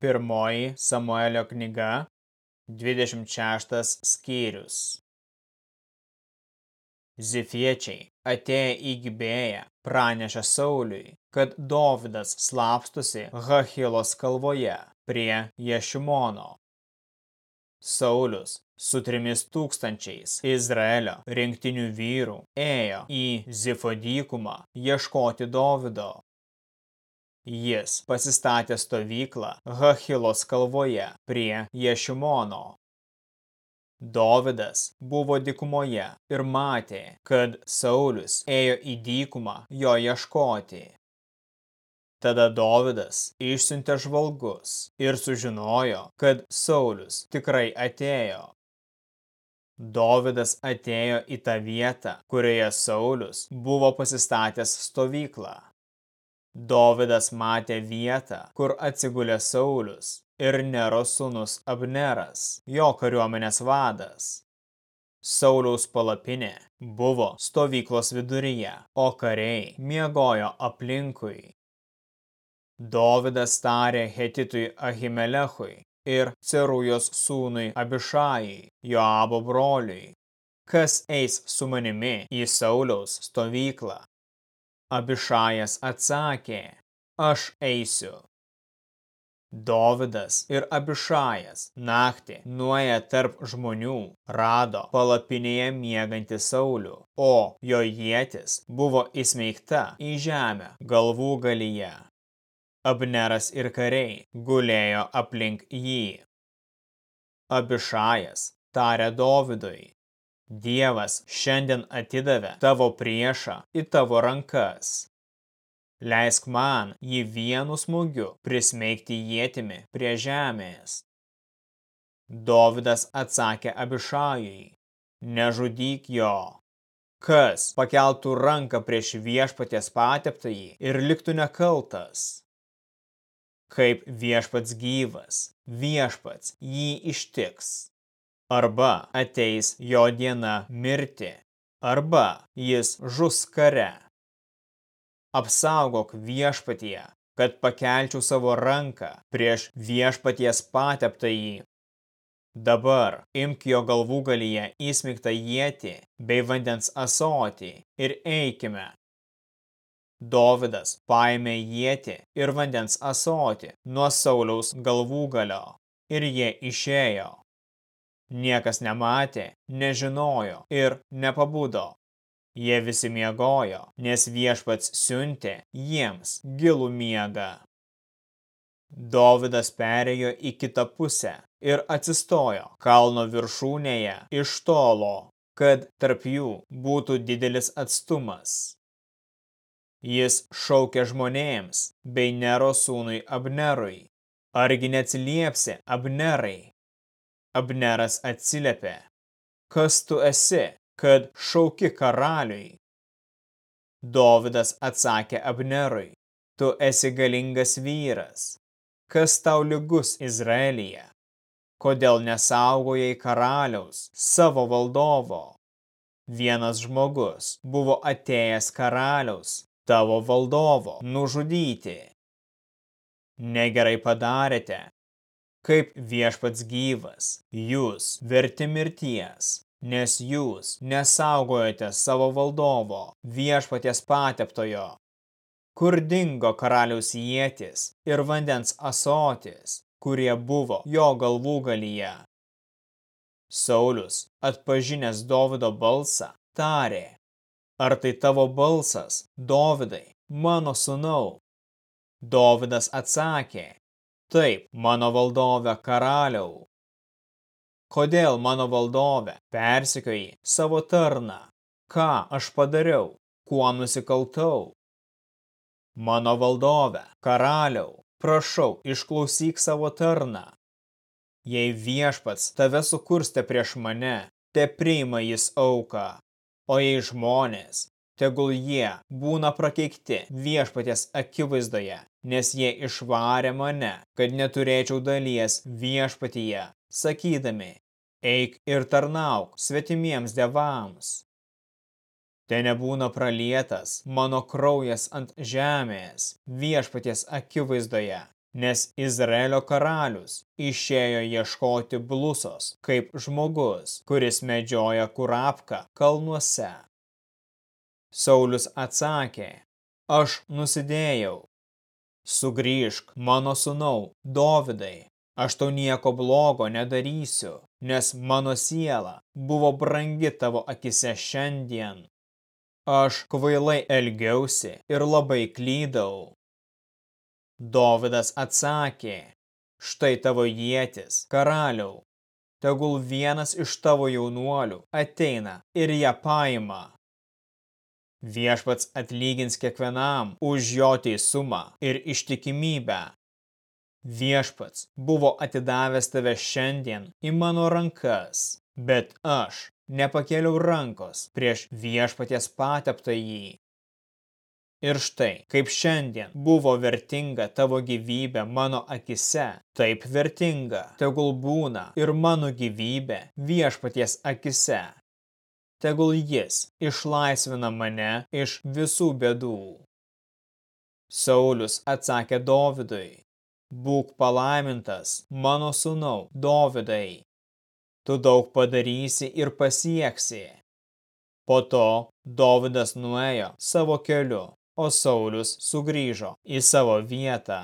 Pirmoji Samuelio knyga, 26 skyrius. Zifiečiai atėję į Gibėją pranešė Sauliui, kad Dovydas slapstusi Hachilos kalvoje prie Ješimono. Saulius su trimis tūkstančiais Izraelio rinktinių vyrų ėjo į Zifo dykumą ieškoti Dovido. Jis pasistatė stovyklą Hachilos kalvoje prie Ješimono. Dovidas buvo dykumoje ir matė, kad Saulius ėjo į dykumą jo ieškoti. Tada Dovidas išsiuntė žvalgus ir sužinojo, kad Saulius tikrai atėjo. Dovidas atėjo į tą vietą, kurioje Saulius buvo pasistatęs stovyklą. Dovidas matė vietą, kur atsigulė Saulius ir Nero sūnus Abneras, jo kariuomenės vadas. Sauliaus palapinė buvo stovyklos viduryje, o kariai miegojo aplinkui. Dovidas tarė Hetitui Ahimelechui ir Cerujos sūnui Abišajai, Joabo broliui, kas eis su manimi į Sauliaus stovyklą. Abišajas atsakė, aš eisiu. Dovidas ir Abišajas naktį nuėję tarp žmonių rado palapinėje miegantį Saulių, o jo jėtis buvo įsmeigta į žemę galvų galyje. Abneras ir kariai gulėjo aplink jį. Abišajas tarė Dovidui, Dievas šiandien atidavė tavo priešą į tavo rankas. Leisk man jį vienu smūgiu prismeigti jėtimi prie žemės. Dovydas atsakė Abišajui, nežudyk jo. Kas pakeltų ranką prieš viešpaties pateptąjį ir liktų nekaltas? Kaip viešpats gyvas, viešpats jį ištiks arba ateis jo diena mirti, arba jis žus kare. Apsaugok viešpatie, kad pakelčiau savo ranką prieš viešpaties pateptąjį. Dabar imk jo galvų galyje įsmigtą jėtį bei vandens asotį ir eikime. Dovidas paėmė jėtį ir vandens asotį nuo Sauliaus galvų galio ir jie išėjo. Niekas nematė, nežinojo ir nepabudo. Jie visi miegojo, nes viešpats siuntė jiems gilų miegą. Dovydas perėjo į kitą pusę ir atsistojo kalno viršūnėje iš tolo, kad tarp jų būtų didelis atstumas. Jis šaukė žmonėms bei Nero sūnui Abnerui. Argi neatsiliepsi, Abnerai, Abneras atsiliepė, kas tu esi, kad šauki karaliui? Dovydas atsakė Abnerui, tu esi galingas vyras, kas tau lygus Izraelyje? Kodėl nesaugojai karaliaus, savo valdovo? Vienas žmogus buvo atėjęs karaliaus, tavo valdovo, nužudyti. Negerai padarėte, kaip viešpats gyvas, jūs verti mirties, nes jūs nesaugojate savo valdovo, viešpaties pateptojo. Kur dingo karaliaus jėtis ir vandens asotis, kurie buvo jo galvų galyje. Saulius, atpažinęs Dovido balsą, tarė, ar tai tavo balsas, Dovidai, mano sūnau? Dovidas atsakė, Taip, mano valdove karaliau. Kodėl mano valdove persikioji savo tarną? Ką aš padariau? Kuo nusikaltau? Mano valdove, karaliau, prašau, išklausyk savo tarną. Jei viešpats tave sukurstė prieš mane, te priima jis auką. O jei žmonės, tegul jie būna prakeikti viešpaties akivaizdoje nes jie išvarė mane, kad neturėčiau dalies viešpatyje, sakydami, eik ir tarnauk svetimiems devams. Te nebūna pralietas mano kraujas ant žemės viešpaties akivaizdoje, nes Izraelio karalius išėjo ieškoti blusos, kaip žmogus, kuris medžioja kurapką kalnuose. Saulius atsakė, aš nusidėjau. Sugrįžk, mano sunau, Dovidai, aš tau nieko blogo nedarysiu, nes mano siela buvo brangi tavo akise šiandien. Aš kvailai elgiausi ir labai klydau. Dovidas atsakė, štai tavo jėtis, karaliau, tegul vienas iš tavo jaunuolių ateina ir ją paima. Viešpats atlygins kiekvienam už jo teisumą ir ištikimybę. Viešpats buvo atidavęs tave šiandien į mano rankas, bet aš nepakėliau rankos prieš viešpaties pateptą jį. Ir štai, kaip šiandien buvo vertinga tavo gyvybė mano akise, taip vertinga tegul būna ir mano gyvybė viešpaties akise tegul jis išlaisvina mane iš visų bėdų. Saulius atsakė Dovidui, būk palaimintas, mano sūnau, Dovidai. Tu daug padarysi ir pasieksi. Po to Dovidas nuėjo savo keliu, o Saulius sugrįžo į savo vietą.